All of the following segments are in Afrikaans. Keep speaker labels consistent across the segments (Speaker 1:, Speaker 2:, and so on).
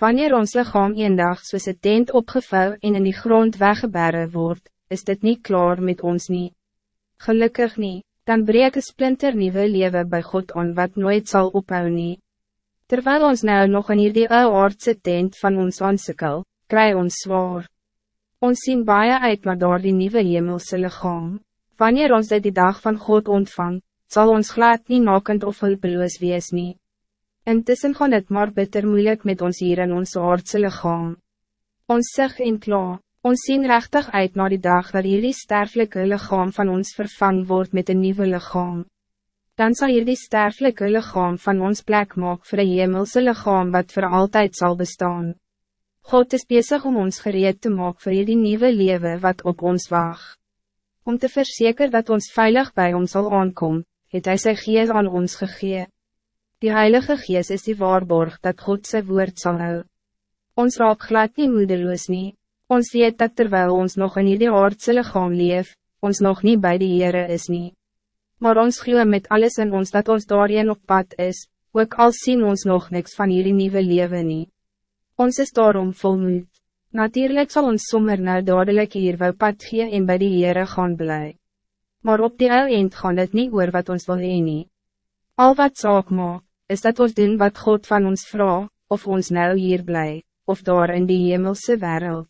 Speaker 1: Wanneer ons lichaam een dag soos een tent opgevou en in die grond weggebere wordt, is dit niet klaar met ons niet. Gelukkig niet, dan breek een splinter nieuwe leven bij God aan wat nooit zal ophouden. nie. Terwijl ons nou nog in hierdie ou aardse tent van ons aansikkel, kry ons zwaar. Ons zien baie uit naar door die nieuwe hemelse lichaam. Wanneer ons dit die dag van God ontvang, zal ons glad niet nakend of hulpeloos wees nie. Intussen gaan het maar bitter moeilijk met ons hier in ons aardse lichaam. Ons sig en kla, ons zien rechtig uit naar die dag dat hierdie sterfelijke lichaam van ons vervang wordt met een nieuwe lichaam. Dan zal hierdie sterfelijke lichaam van ons plek maak voor een hemelse lichaam wat voor altijd zal bestaan. God is bezig om ons gereed te maken voor hierdie nieuwe leven wat op ons wacht. Om te verzekeren dat ons veilig bij ons zal aankomen, het hy sy gees aan ons gegee. Die Heilige Gees is die waarborg dat God zijn woord zal hou. Ons raak glad nie moedeloos nie, ons weet dat terwijl ons nog in die aardse lichaam leef, ons nog niet bij die Heere is nie. Maar ons glo met alles in ons dat ons daarin op pad is, ook al zien ons nog niks van hierdie nieuwe leven nie. Ons is daarom volmoed. Natuurlijk zal ons sommer nou dadelijk hier wel pad gee en bij die Heere gaan blij maar op die eind gaan het niet oor wat ons wil heen nie. Al wat saak maak, is dat ons doen wat God van ons vraagt, of ons nou hier blij, of daar in die hemelse wereld.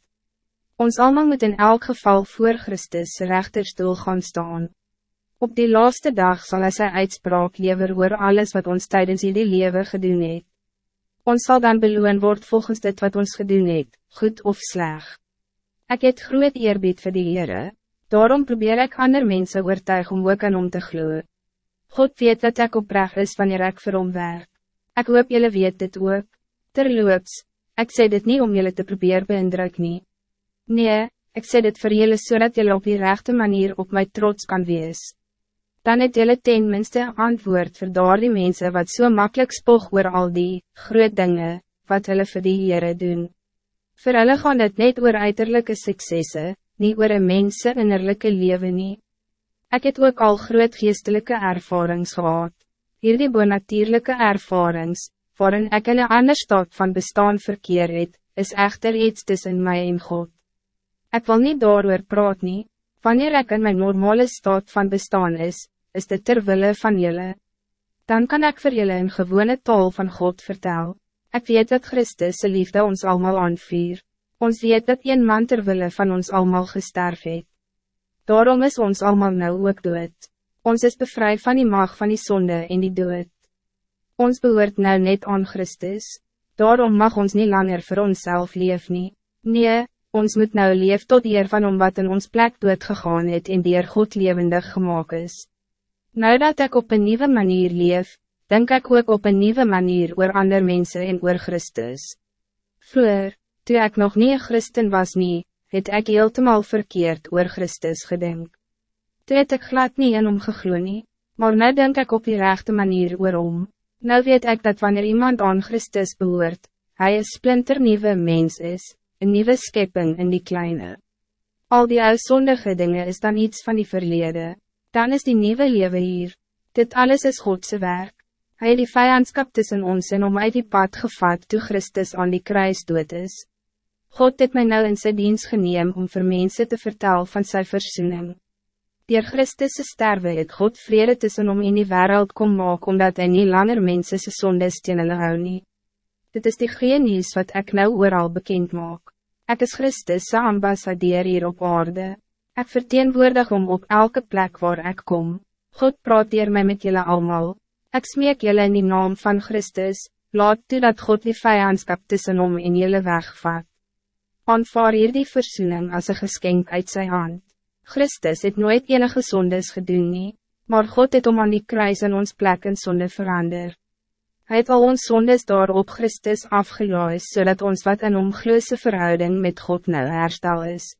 Speaker 1: Ons allemaal moet in elk geval voor Christus rechterstoel gaan staan. Op die laatste dag zal hij zijn uitspraak lever oor alles wat ons tijdens die leven gedoen het. Ons zal dan beloon word volgens dit wat ons gedoen het, goed of sleg. Ik het groot eerbied vir die Heere, Daarom probeer ik ander mensen oortuig om ook aan om te gloeien. God weet dat ik oprecht is wanneer ik vir hom werk. Ik hoop jullie weet dit ook. Terloops, ik zei dit niet om jullie te proberen beïndruk nie. Nee, ik zei dit voor jullie zodat jullie op die rechte manier op mij trots kan wees. Dan het jullie ten minste antwoord voor daar die mensen wat zo so makkelijk spog oor al die, groot dingen, wat jullie voor die Heere doen. Voor hulle gaan het net oor uiterlijke successe, niet oor een mense innerlijke leven nie. Ek het ook al groot geestelike ervarings gehad. Hierdie bonatierlijke ervarings, waarin ek in een ander staat van bestaan verkeer het, is echter iets tussen mij en God. Ik wil niet daarover praat nie, wanneer ik in mijn normale staat van bestaan is, is dit terwille van jullie. Dan kan ik voor jullie een gewone taal van God vertellen. Ik weet dat Christus liefde ons allemaal aanviert. Ons weet dat een man terwille van ons allemaal gesterf het. Daarom is ons allemaal nou ook dood. Ons is bevrijd van die mag van die zonde en die dood. Ons behoort nou net aan Christus. Daarom mag ons niet langer voor onszelf leef nie. Nee, ons moet nou leef tot eer van om wat in ons plek dood gegaan het en die er God levendig gemaakt is. Nou dat ik op een nieuwe manier leef, denk ik ook op een nieuwe manier oor ander mensen en oor Christus. Vroeger, Toe ik nog niet een christen was nie, het ek heeltemal verkeerd oor Christus gedink. Toe het ek glad nie in hom geglo nie, maar nou denk ik op die rechte manier oor hom. Nou weet ik dat wanneer iemand aan Christus behoort, hij een splinter nieuwe mens is, een nieuwe schepping in die kleine. Al die uitzondige dingen is dan iets van die verleden, dan is die nieuwe leven hier. Dit alles is Godse werk. Hij die vijandskap tussen ons en om uit die pad gevat toe Christus aan die kruis dood is. God het mij nou in zijn dienst geneem om voor mensen te vertellen van zijn verzoening. Dier Christus' sterwe het God vrede tussen om in die wereld kom maak, omdat hij niet langer mensen sy sondes teen hulle hou nie. Dit is die geen nieuws wat ik nou ooral bekend maak. Ik is Christus' ambassadeur hier op aarde. Ik verteenwoordig om op elke plek waar ik kom. God praat hier mij met jullie allemaal. Ik smeek jullie in die naam van Christus, laat toe dat God die vijandskap tussen om in jullie wegvat aanvaar hier die versoening as een geskenk uit zijn hand. Christus het nooit enige zondes gedoen nie, maar God het om aan die kruis in ons plek in sonde verander. Hij het al ons zondes daar op Christus afgeloos, zodat ons wat in omgloose verhouding met God nou herstel is.